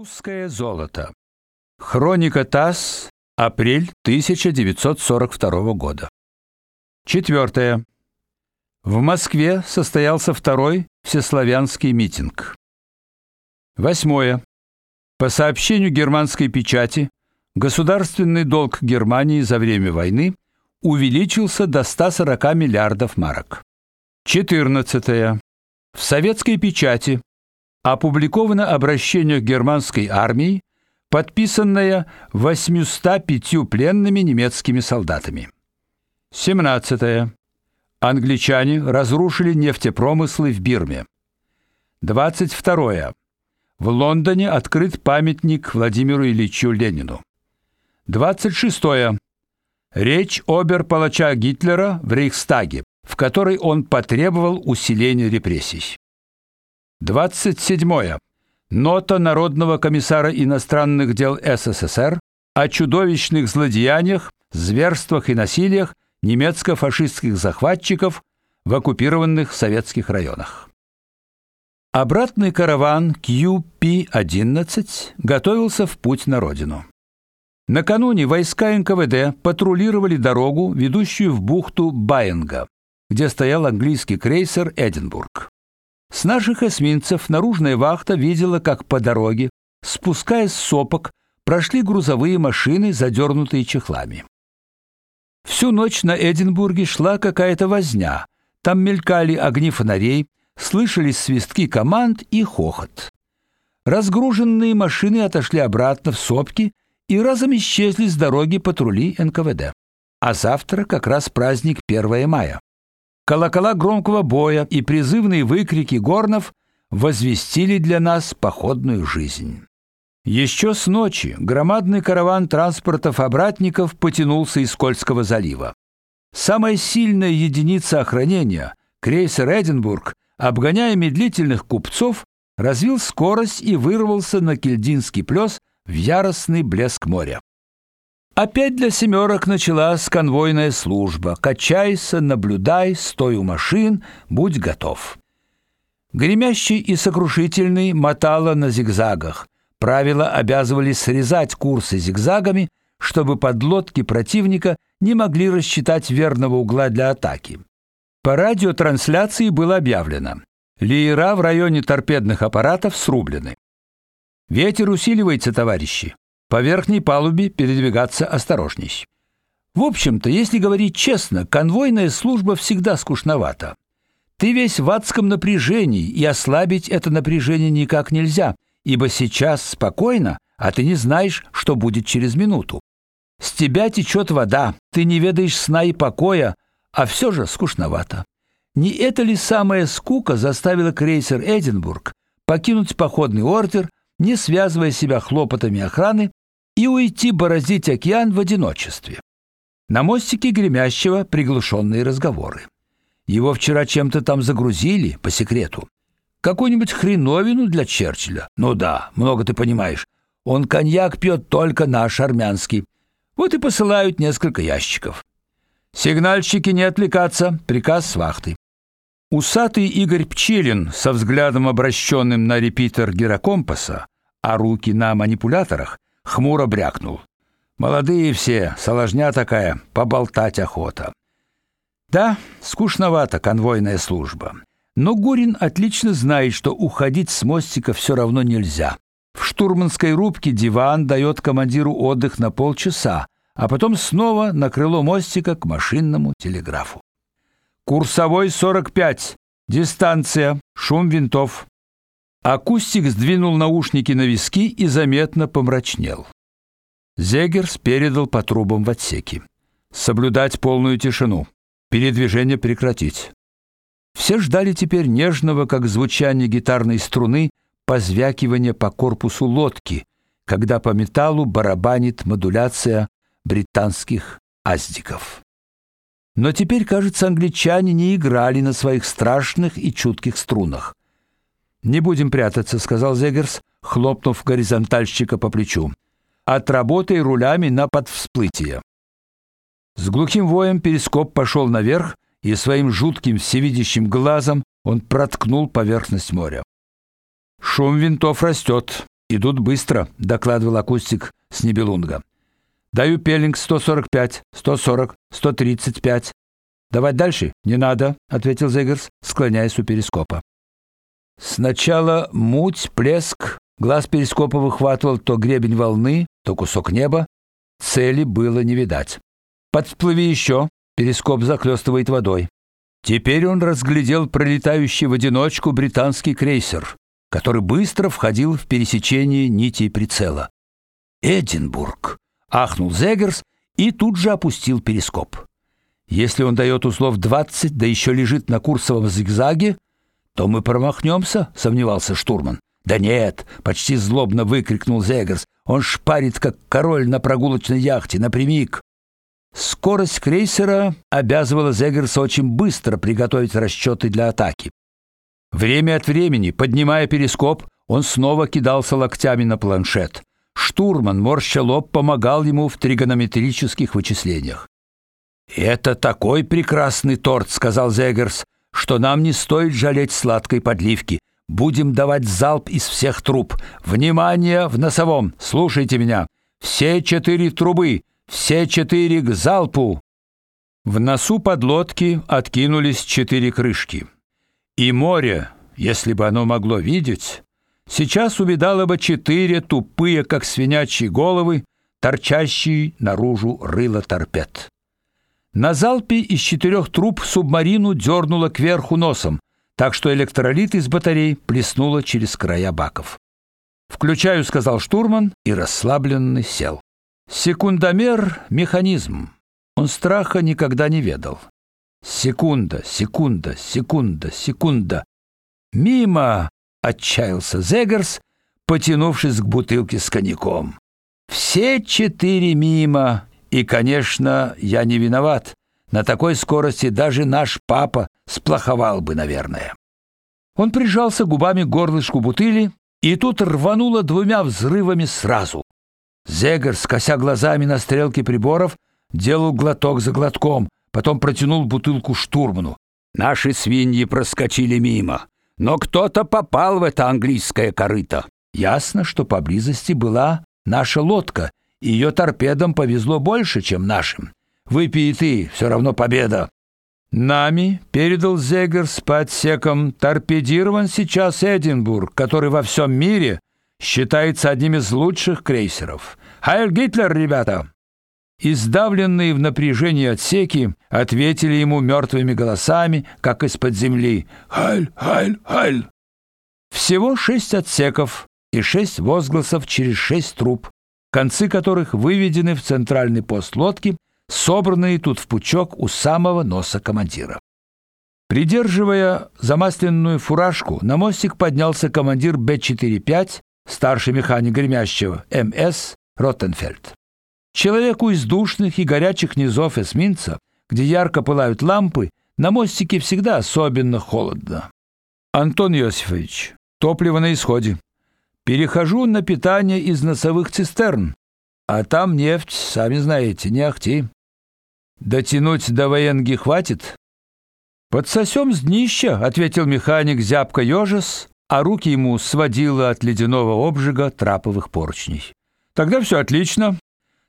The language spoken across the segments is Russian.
Русское золото. Хроника ТАСС, апрель 1942 года. Четвертое. В Москве состоялся второй всеславянский митинг. Восьмое. По сообщению германской печати, государственный долг Германии за время войны увеличился до 140 миллиардов марок. Четырнадцатое. В советской печати опубликовано обращение к германской армии, подписанное 805 пленными немецкими солдатами. 17. Англичане разрушили нефтепромыслы в Бирме. 22. В Лондоне открыт памятник Владимиру Ильичу Ленину. 26. Речь обер-палача Гитлера в Рейхстаге, в которой он потребовал усиления репрессий. 27. Нота Народного комиссара иностранных дел СССР о чудовищных злодеяниях, зверствах и насилиях немецко-фашистских захватчиков в оккупированных советских районах. Обратный караван QP-11 готовился в путь на родину. Накануне войска НКВД патрулировали дорогу, ведущую в бухту Байенга, где стоял английский крейсер Эдинбург. С наших эсминцев наружная вахта видела, как по дороге, спускаясь с сопок, прошли грузовые машины, задернутые чехлами. Всю ночь на Эдинбурге шла какая-то возня. Там мелькали огни фонарей, слышались свистки команд и хохот. Разгруженные машины отошли обратно в сопки и разом исчезли с дороги патрули НКВД. А завтра как раз праздник 1 мая. Колокола громкого боя и призывные выкрики горнов возвестили для нас походную жизнь. Еще с ночи громадный караван транспортов-обратников потянулся из Кольского залива. Самая сильная единица охранения, крейсер Эдинбург, обгоняя медлительных купцов, развил скорость и вырвался на Кельдинский плес в яростный блеск моря. Опять для семерок началась конвойная служба. Качайся, наблюдай, стой у машин, будь готов. Гремящий и сокрушительный мотало на зигзагах. Правила обязывали срезать курсы зигзагами, чтобы подлодки противника не могли рассчитать верного угла для атаки. По радиотрансляции было объявлено: леера в районе торпедных аппаратов срублены. Ветер усиливается, товарищи. По верхней палубе передвигаться осторожней. В общем-то, если говорить честно, конвойная служба всегда скучновата. Ты весь в адском напряжении, и ослабить это напряжение никак нельзя, ибо сейчас спокойно, а ты не знаешь, что будет через минуту. С тебя течет вода, ты не ведаешь сна и покоя, а все же скучновато. Не это ли самая скука заставила крейсер Эдинбург покинуть походный ордер, не связывая себя хлопотами охраны и уйти бороздить океан в одиночестве. На мостике гремящего приглушенные разговоры. Его вчера чем-то там загрузили по секрету. Какую-нибудь хреновину для Черчилля. Ну да, много ты понимаешь. Он коньяк пьет только наш армянский. Вот и посылают несколько ящиков. Сигнальщики не отвлекаться, приказ с вахты. Усатый Игорь Пчелин со взглядом обращенным на репитер гирокомпаса, а руки на манипуляторах, хмуро брякнул. Молодые все, соложня такая, поболтать охота. Да, скучновато конвойная служба. Но Гурин отлично знает, что уходить с мостика все равно нельзя. В штурманской рубке диван дает командиру отдых на полчаса, а потом снова на крыло мостика к машинному телеграфу. Курсовой 45. Дистанция. Шум винтов. Акустик сдвинул наушники на виски и заметно помрачнел. Зегерс передал по трубам в отсеке. Соблюдать полную тишину. Передвижение прекратить. Все ждали теперь нежного, как звучание гитарной струны, позвякивания по корпусу лодки, когда по металлу барабанит модуляция британских аздиков. Но теперь, кажется, англичане не играли на своих страшных и чутких струнах. Не будем прятаться, сказал Зегерс, хлопнув горизонтальщика по плечу. Отработай рулями на подвсплытие. С глухим воем перископ пошел наверх, и своим жутким всевидящим глазом он проткнул поверхность моря. Шум винтов растет. Идут быстро, докладывал акустик с Небелунга. Даю пелинг 145, 140, 135. Давать дальше? Не надо, ответил Зегерс, склоняясь у перископа. Сначала муть, плеск, глаз перископа выхватывал то гребень волны, то кусок неба. Цели было не видать. Подплыви еще, перископ захлестывает водой. Теперь он разглядел пролетающий в одиночку британский крейсер, который быстро входил в пересечение нитей прицела. Эдинбург, ахнул Зегерс и тут же опустил перископ. Если он дает узлов 20, да еще лежит на курсовом зигзаге, то мы промахнемся, сомневался штурман. Да нет, почти злобно выкрикнул Зегерс. Он шпарит как король на прогулочной яхте напрямик. Скорость крейсера обязывала Зегерса очень быстро приготовить расчеты для атаки. Время от времени, поднимая перископ, он снова кидался локтями на планшет. Штурман, морща лоб, помогал ему в тригонометрических вычислениях. «Это такой прекрасный торт», — сказал Зегерс, «что нам не стоит жалеть сладкой подливки. Будем давать залп из всех труб. Внимание в носовом! Слушайте меня! Все четыре трубы! Все четыре к залпу!» В носу подлодки откинулись четыре крышки. И море, если бы оно могло видеть, сейчас увидало бы четыре тупые, как свинячьи головы, торчащие наружу рыла торпед. На залпе из четырех труб субмарину дернуло кверху носом, так что электролит из батарей плеснуло через края баков. "Включаю", сказал штурман и расслабленный сел. Секундомер механизм. Он страха никогда не ведал. Секунда, секунда, секунда, секунда. Мимо отчаялся Зегерс, потянувшись к бутылке с коньяком. Все четыре мимо и, конечно, я не виноват. На такой скорости даже наш папа сплоховал бы, наверное. Он прижался губами к горлышку бутыли, и тут рвануло двумя взрывами сразу. Зегер, скося глазами на стрелки приборов, делал глоток за глотком, потом протянул бутылку штурману. Наши свиньи проскочили мимо, но кто-то попал в это английское корыто. Ясно, что поблизости была наша лодка, ее торпедам повезло больше, чем нашим. Выпей ты, все равно победа. Нами передал Зегерс по отсекам торпедирован сейчас Эдинбург, который во всем мире считается одним из лучших крейсеров. Хайль Гитлер, ребята. Издавленные в напряжении отсеки ответили ему мертвыми голосами, как из-под земли. Хайль, хайль, хайль. Всего шесть отсеков и шесть возгласов через шесть труб концы которых выведены в центральный пост лодки, собранные тут в пучок у самого носа командира. Придерживая замасленную фуражку, на мостик поднялся командир Б-45, старший механик гремящего МС Роттенфельд. Человеку из душных и горячих низов эсминца, где ярко пылают лампы, на мостике всегда особенно холодно. Антон Иосифович, топливо на исходе. Перехожу на питание из носовых цистерн, а там нефть, сами знаете, не ахти. Дотянуть до военги хватит? Подсосем с днища, ответил механик зябко ежес, а руки ему сводило от ледяного обжига траповых поручней. Тогда все отлично.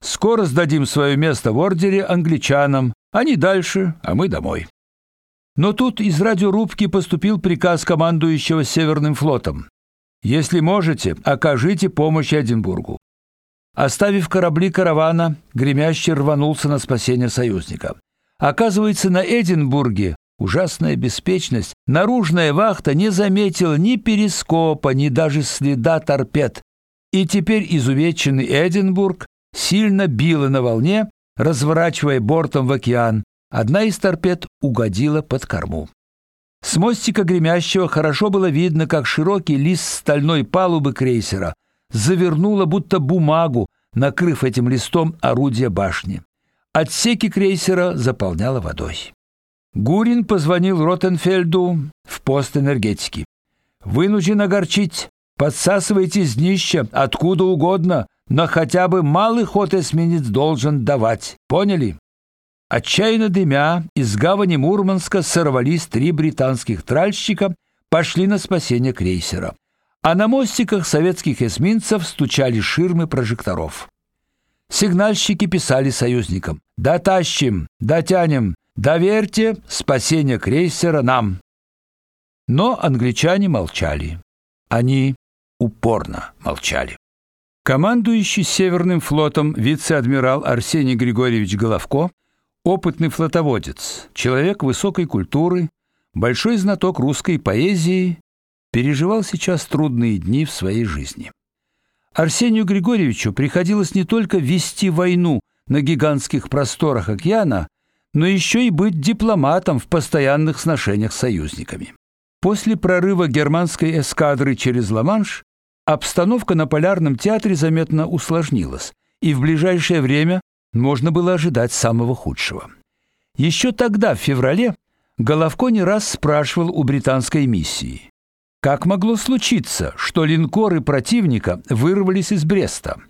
Скоро сдадим свое место в ордере англичанам. Они дальше, а мы домой. Но тут из радиорубки поступил приказ командующего Северным флотом. Если можете, окажите помощь Эдинбургу. Оставив корабли каравана, гремящий рванулся на спасение союзника. Оказывается, на Эдинбурге ужасная беспечность. Наружная вахта не заметила ни перископа, ни даже следа торпед. И теперь изувеченный Эдинбург сильно било на волне, разворачивая бортом в океан. Одна из торпед угодила под корму. С мостика гремящего хорошо было видно, как широкий лист стальной палубы крейсера завернуло будто бумагу, накрыв этим листом орудие башни. Отсеки крейсера заполняло водой. Гурин позвонил Ротенфельду в пост энергетики. Вынужден огорчить. Подсасывайте с днища откуда угодно, но хотя бы малый ход эсминец должен давать. Поняли? Отчаянно дымя, из гавани Мурманска сорвались три британских тральщика, пошли на спасение крейсера. а на мостиках советских эсминцев стучали ширмы прожекторов. Сигнальщики писали союзникам: "Дотащим, дотянем, доверьте спасение крейсера нам". Но англичане молчали. Они упорно молчали. Командующий Северным флотом вице-адмирал Арсений Григорьевич Головко, опытный флотоводец, человек высокой культуры, большой знаток русской поэзии, переживал сейчас трудные дни в своей жизни. Арсению Григорьевичу приходилось не только вести войну на гигантских просторах океана, но еще и быть дипломатом в постоянных сношениях с союзниками. После прорыва германской эскадры через Ла-Манш обстановка на полярном театре заметно усложнилась, и в ближайшее время можно было ожидать самого худшего. Еще тогда, в феврале, Головко не раз спрашивал у британской миссии: как могло случиться, что линкоры противника вырвались из Бреста?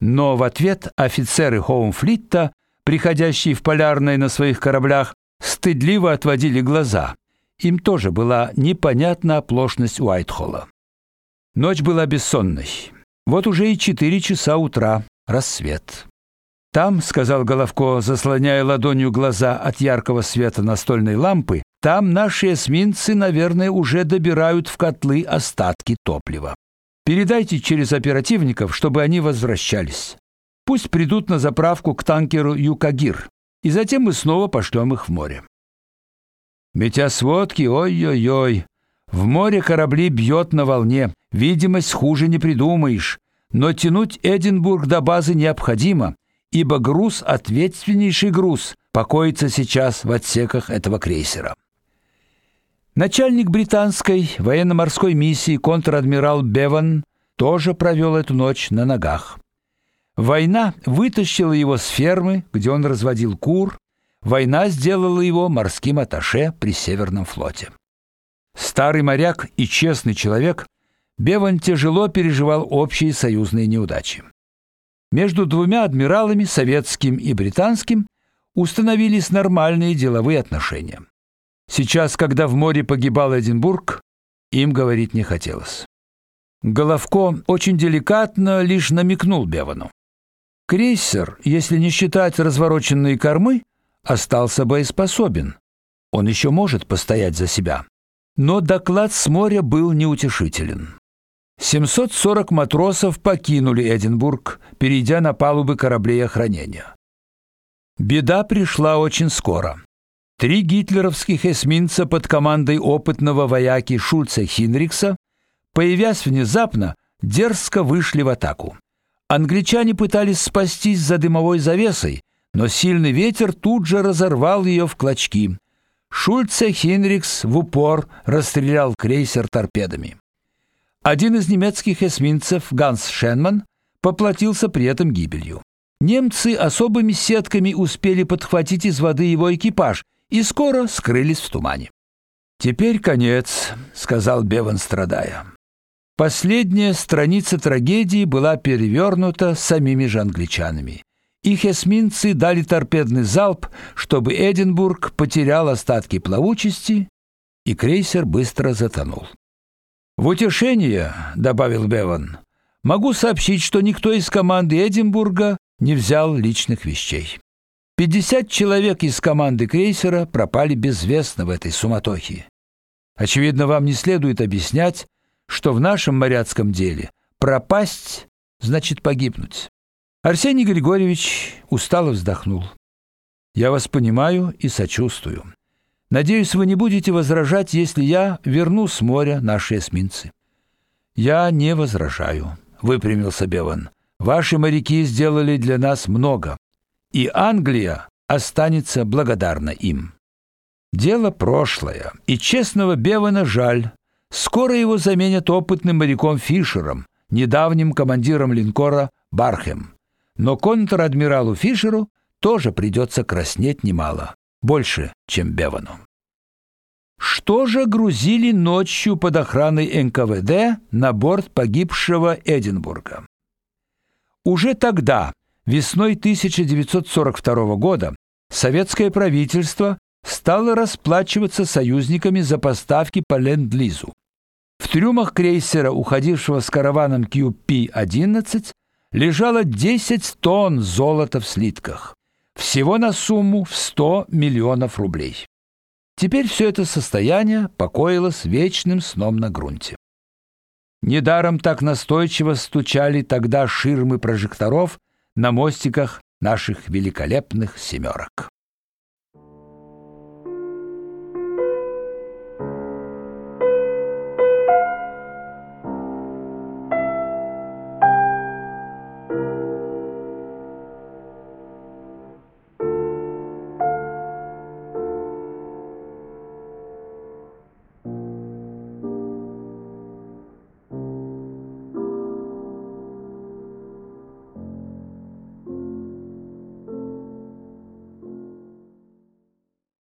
Но в ответ офицеры Хоумфлита, приходящие в полярное на своих кораблях, стыдливо отводили глаза. Им тоже была непонятна оплошность Уайтхолла. Ночь была бессонной. Вот уже и четыре часа утра, рассвет. Там, сказал Головко, заслоняя ладонью глаза от яркого света настольной лампы, там наши эсминцы, наверное, уже добирают в котлы остатки топлива. Передайте через оперативников, чтобы они возвращались. Пусть придут на заправку к танкеру Юкагир, и затем мы снова пошлем их в море. Метеосводки, ой-ой-ой, в море корабли бьет на волне, видимость хуже не придумаешь, но тянуть Эдинбург до базы необходимо, ибо груз ответственнейший груз покоится сейчас в отсеках этого крейсера. Начальник британской военно-морской миссии контр-адмирал Беван тоже провел эту ночь на ногах. Война вытащила его с фермы, где он разводил кур. Война сделала его морским атташе при Северном флоте. Старый моряк и честный человек, Беван тяжело переживал общие союзные неудачи. Между двумя адмиралами, советским и британским, установились нормальные деловые отношения. Сейчас, когда в море погибал Эдинбург, им говорить не хотелось. Головко очень деликатно лишь намекнул Бевану. Крейсер, если не считать развороченные кормы, остался боеспособен. Он еще может постоять за себя. Но доклад с моря был неутешителен. 740 матросов покинули Эдинбург, перейдя на палубы кораблей охранения. Беда пришла очень скоро. Три гитлеровских эсминца под командой опытного вояки Шульца Хинрикса, появясь внезапно, дерзко вышли в атаку. Англичане пытались спастись за дымовой завесой, но сильный ветер тут же разорвал ее в клочки. Шульце Хинрикс в упор расстрелял крейсер торпедами. Один из немецких эсминцев, Ганс Шенман, поплатился при этом гибелью. Немцы особыми сетками успели подхватить из воды его экипаж и скоро скрылись в тумане. Теперь конец, сказал Беван, страдая. Последняя страница трагедии была перевернута самими же англичанами. Их эсминцы дали торпедный залп, чтобы Эдинбург потерял остатки плавучести, и крейсер быстро затонул. В утешение, добавил Беван, могу сообщить, что никто из команды Эдинбурга не взял личных вещей. 50 человек из команды крейсера пропали безвестно в этой суматохе. Очевидно, вам не следует объяснять, что в нашем моряцком деле пропасть значит погибнуть. Арсений Григорьевич устало вздохнул. Я вас понимаю и сочувствую. Надеюсь, вы не будете возражать, если я верну с моря наши эсминцы. Я не возражаю, выпрямился Беван. Ваши моряки сделали для нас много, и Англия останется благодарна им. Дело прошлое, и честного Бевана жаль. Скоро его заменят опытным моряком Фишером, недавним командиром линкора Бархем. Но контр-адмиралу Фишеру тоже придется краснеть немало больше, чем Бевану. Что же грузили ночью под охраной НКВД на борт погибшего Эдинбурга? Уже тогда, весной 1942 года, советское правительство стало расплачиваться союзниками за поставки по ленд-лизу. В трюмах крейсера, уходившего с караваном QP-11, лежало 10 тонн золота в слитках, всего на сумму в 100 миллионов рублей. Теперь все это состояние покоилось вечным сном на грунте. Недаром так настойчиво стучали тогда ширмы прожекторов на мостиках наших великолепных семерок.